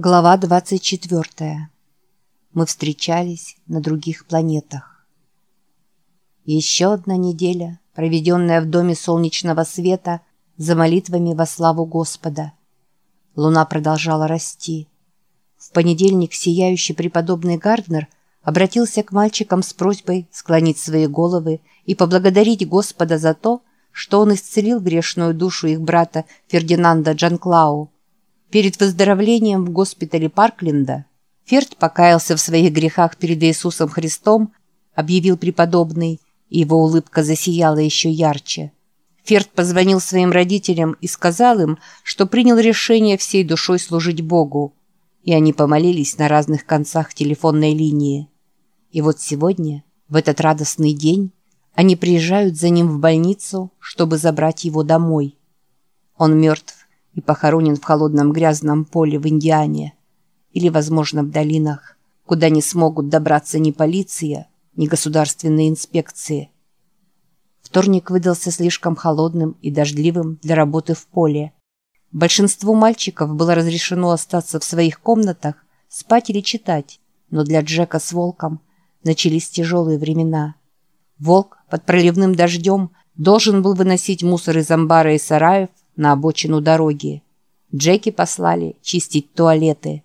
Глава 24. Мы встречались на других планетах. Еще одна неделя, проведенная в Доме Солнечного Света за молитвами во славу Господа. Луна продолжала расти. В понедельник сияющий преподобный Гарднер обратился к мальчикам с просьбой склонить свои головы и поблагодарить Господа за то, что он исцелил грешную душу их брата Фердинанда Джанклау, Перед выздоровлением в госпитале Паркленда Ферд покаялся в своих грехах перед Иисусом Христом, объявил преподобный, и его улыбка засияла еще ярче. Ферд позвонил своим родителям и сказал им, что принял решение всей душой служить Богу, и они помолились на разных концах телефонной линии. И вот сегодня, в этот радостный день, они приезжают за ним в больницу, чтобы забрать его домой. Он мертв и похоронен в холодном грязном поле в Индиане или, возможно, в долинах, куда не смогут добраться ни полиция, ни государственные инспекции. Вторник выдался слишком холодным и дождливым для работы в поле. Большинству мальчиков было разрешено остаться в своих комнатах, спать или читать, но для Джека с Волком начались тяжелые времена. Волк под проливным дождем должен был выносить мусор из амбара и сараев на обочину дороги. Джеки послали чистить туалеты.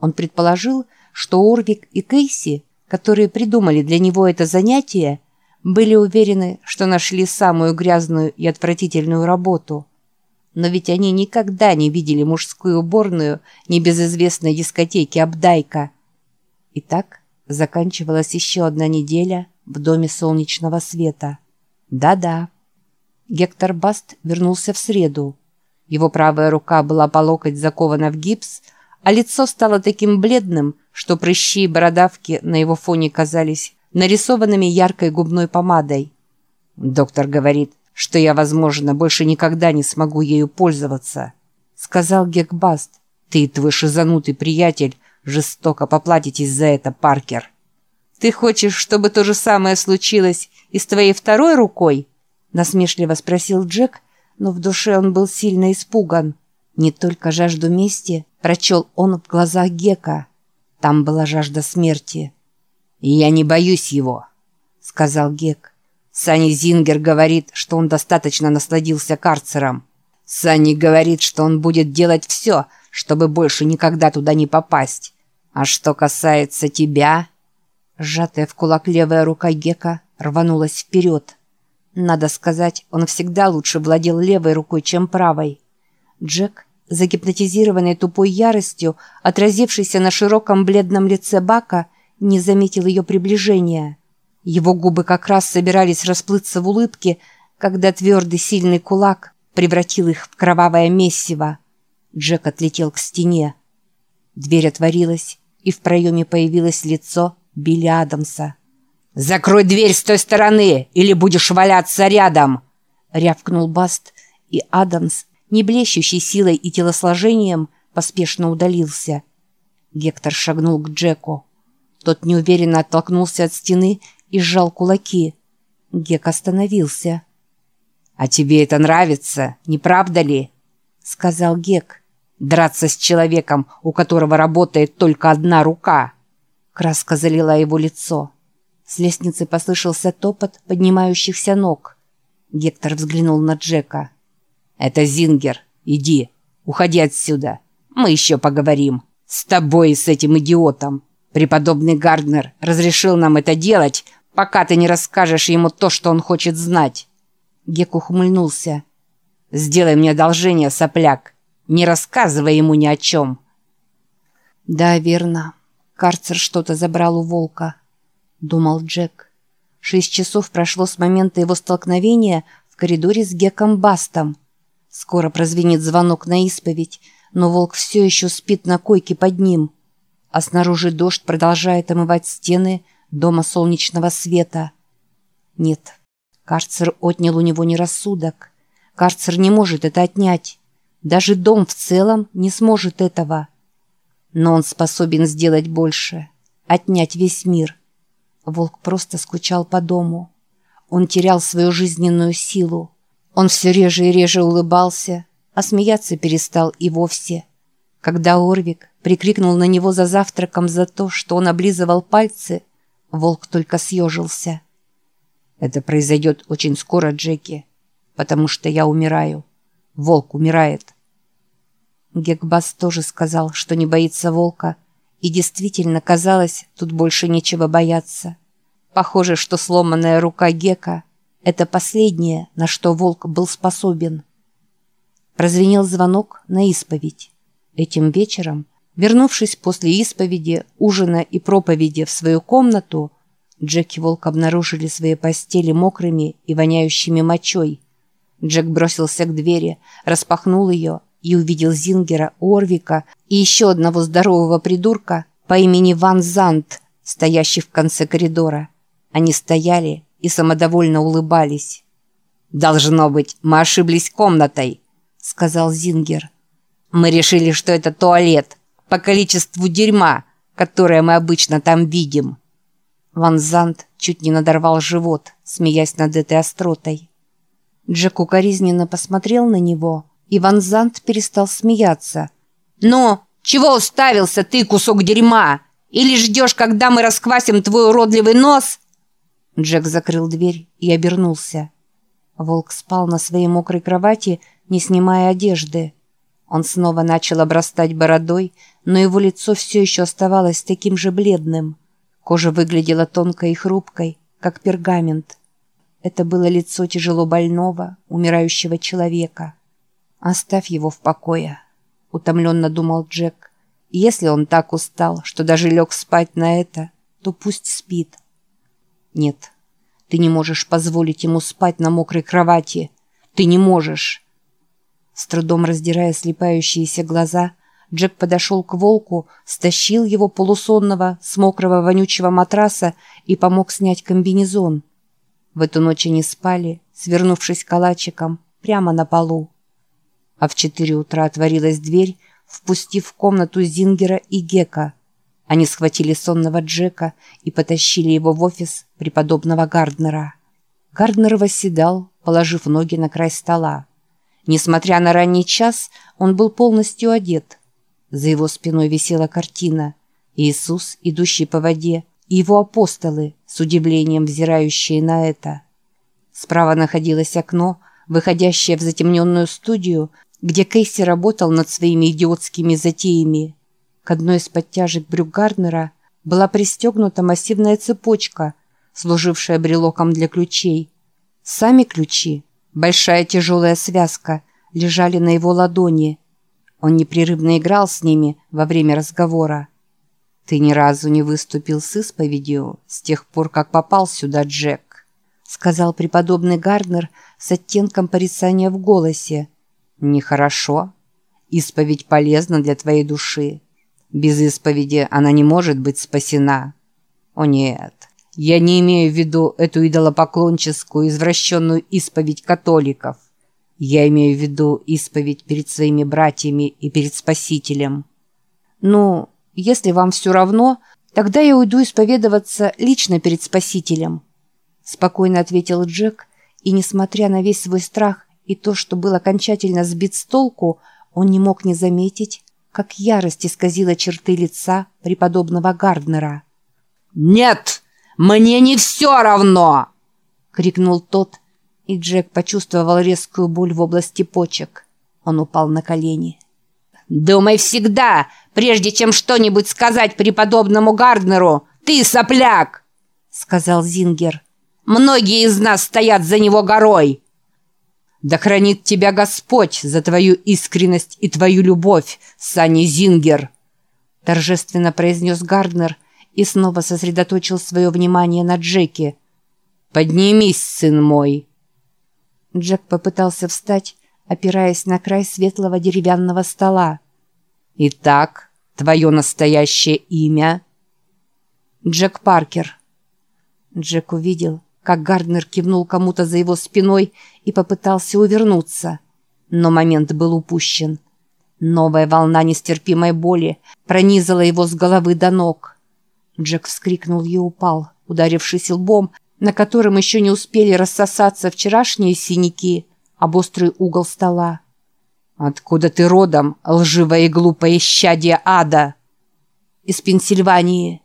Он предположил, что Орвик и Кейси, которые придумали для него это занятие, были уверены, что нашли самую грязную и отвратительную работу. Но ведь они никогда не видели мужскую уборную небезызвестной дискотеки Абдайка. Итак, заканчивалась еще одна неделя в Доме Солнечного Света. Да-да. Гектор Баст вернулся в среду. Его правая рука была по локоть закована в гипс, а лицо стало таким бледным, что прыщи и бородавки на его фоне казались нарисованными яркой губной помадой. «Доктор говорит, что я, возможно, больше никогда не смогу ею пользоваться», — сказал Гекбаст. «Ты и твой шизанутый приятель жестоко поплатитесь за это, Паркер». «Ты хочешь, чтобы то же самое случилось и с твоей второй рукой?» Насмешливо спросил Джек, но в душе он был сильно испуган. Не только жажду мести прочел он в глазах Гека. Там была жажда смерти. «Я не боюсь его», — сказал Гек. Сани Зингер говорит, что он достаточно насладился карцером. Сани говорит, что он будет делать все, чтобы больше никогда туда не попасть. А что касается тебя...» Сжатая в кулак левая рука Гека рванулась вперед. Надо сказать, он всегда лучше владел левой рукой, чем правой. Джек, загипнотизированный тупой яростью, отразившийся на широком бледном лице Бака, не заметил ее приближения. Его губы как раз собирались расплыться в улыбке, когда твердый сильный кулак превратил их в кровавое месиво. Джек отлетел к стене. Дверь отворилась, и в проеме появилось лицо Билли Адамса. «Закрой дверь с той стороны, или будешь валяться рядом!» рявкнул Баст, и Адамс, не блещущий силой и телосложением, поспешно удалился. Гектор шагнул к Джеку. Тот неуверенно оттолкнулся от стены и сжал кулаки. Гек остановился. «А тебе это нравится, не правда ли?» — сказал Гек. «Драться с человеком, у которого работает только одна рука». Краска залила его лицо. С лестницы послышался топот поднимающихся ног. Гектор взглянул на Джека. «Это Зингер. Иди. Уходи отсюда. Мы еще поговорим. С тобой и с этим идиотом. Преподобный Гарднер разрешил нам это делать, пока ты не расскажешь ему то, что он хочет знать». Гек ухмыльнулся. «Сделай мне одолжение, сопляк. Не рассказывай ему ни о чем». «Да, верно. Карцер что-то забрал у волка» думал Джек. Шесть часов прошло с момента его столкновения в коридоре с Геком Бастом. Скоро прозвенит звонок на исповедь, но волк все еще спит на койке под ним. А снаружи дождь продолжает омывать стены дома солнечного света. Нет, карцер отнял у него не рассудок. Карцер не может это отнять. Даже дом в целом не сможет этого. Но он способен сделать больше. Отнять весь мир – Волк просто скучал по дому. Он терял свою жизненную силу. Он все реже и реже улыбался, а смеяться перестал и вовсе. Когда Орвик прикрикнул на него за завтраком за то, что он облизывал пальцы, волк только съежился. «Это произойдет очень скоро, Джеки, потому что я умираю. Волк умирает». Гекбас тоже сказал, что не боится волка, и действительно казалось, тут больше нечего бояться. Похоже, что сломанная рука Гека — это последнее, на что волк был способен. Прозвенел звонок на исповедь. Этим вечером, вернувшись после исповеди, ужина и проповеди в свою комнату, Джек и Волк обнаружили свои постели мокрыми и воняющими мочой. Джек бросился к двери, распахнул ее и увидел Зингера, Орвика и еще одного здорового придурка по имени Ван Зант, стоящий в конце коридора. Они стояли и самодовольно улыбались. «Должно быть, мы ошиблись комнатой», — сказал Зингер. Мы решили, что это туалет по количеству дерьма, которое мы обычно там видим. Ван Зант чуть не надорвал живот, смеясь над этой остротой. Джек укоризненно посмотрел на него, и Ван Зант перестал смеяться. «Ну, чего уставился ты, кусок дерьма? Или ждешь, когда мы расквасим твой уродливый нос?» Джек закрыл дверь и обернулся. Волк спал на своей мокрой кровати, не снимая одежды. Он снова начал обрастать бородой, но его лицо все еще оставалось таким же бледным. Кожа выглядела тонкой и хрупкой, как пергамент. Это было лицо тяжело больного, умирающего человека. «Оставь его в покое», — утомленно думал Джек. «Если он так устал, что даже лег спать на это, то пусть спит». «Нет, ты не можешь позволить ему спать на мокрой кровати. Ты не можешь». С трудом раздирая слепающиеся глаза, Джек подошел к волку, стащил его полусонного с мокрого вонючего матраса и помог снять комбинезон. В эту ночь они спали, свернувшись калачиком, прямо на полу. А в четыре утра отворилась дверь, впустив в комнату Зингера и Гека. Они схватили сонного Джека и потащили его в офис преподобного Гарднера. Гарднер восседал, положив ноги на край стола. Несмотря на ранний час, он был полностью одет. За его спиной висела картина «Иисус, идущий по воде», и его апостолы, с удивлением взирающие на это. Справа находилось окно, выходящее в затемненную студию, где Кейси работал над своими идиотскими затеями. К одной из подтяжек брюк Гарднера была пристегнута массивная цепочка, служившая брелоком для ключей. Сами ключи Большая тяжелая связка лежали на его ладони. Он непрерывно играл с ними во время разговора. «Ты ни разу не выступил с исповедью с тех пор, как попал сюда, Джек», сказал преподобный Гарднер с оттенком порицания в голосе. «Нехорошо. Исповедь полезна для твоей души. Без исповеди она не может быть спасена». «О нет, я не имею в виду эту идолопоклонческую извращенную исповедь католиков. Я имею в виду исповедь перед своими братьями и перед Спасителем. Ну, если вам все равно, тогда я уйду исповедоваться лично перед Спасителем. Спокойно ответил Джек, и, несмотря на весь свой страх и то, что был окончательно сбит с толку, он не мог не заметить, как ярость исказила черты лица преподобного Гарднера. «Нет!» «Мне не все равно!» — крикнул тот, и Джек почувствовал резкую боль в области почек. Он упал на колени. «Думай всегда, прежде чем что-нибудь сказать преподобному Гарднеру, ты сопляк!» — сказал Зингер. «Многие из нас стоят за него горой!» «Да хранит тебя Господь за твою искренность и твою любовь, Санни Зингер!» торжественно произнес Гарднер, и снова сосредоточил свое внимание на Джеке. «Поднимись, сын мой!» Джек попытался встать, опираясь на край светлого деревянного стола. «Итак, твое настоящее имя?» «Джек Паркер». Джек увидел, как Гарднер кивнул кому-то за его спиной и попытался увернуться. Но момент был упущен. Новая волна нестерпимой боли пронизала его с головы до ног. Джек вскрикнул и упал, ударившись лбом, на котором еще не успели рассосаться вчерашние синяки об острый угол стола. «Откуда ты родом, лживое и глупое щадие ада?» «Из Пенсильвании».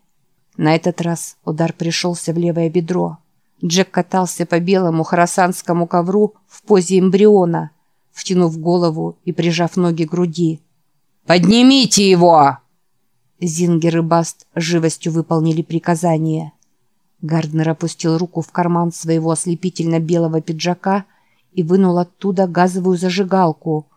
На этот раз удар пришелся в левое бедро. Джек катался по белому хоросанскому ковру в позе эмбриона, втянув голову и прижав ноги к груди. «Поднимите его!» Зингер и Баст живостью выполнили приказание. Гарднер опустил руку в карман своего ослепительно-белого пиджака и вынул оттуда газовую зажигалку –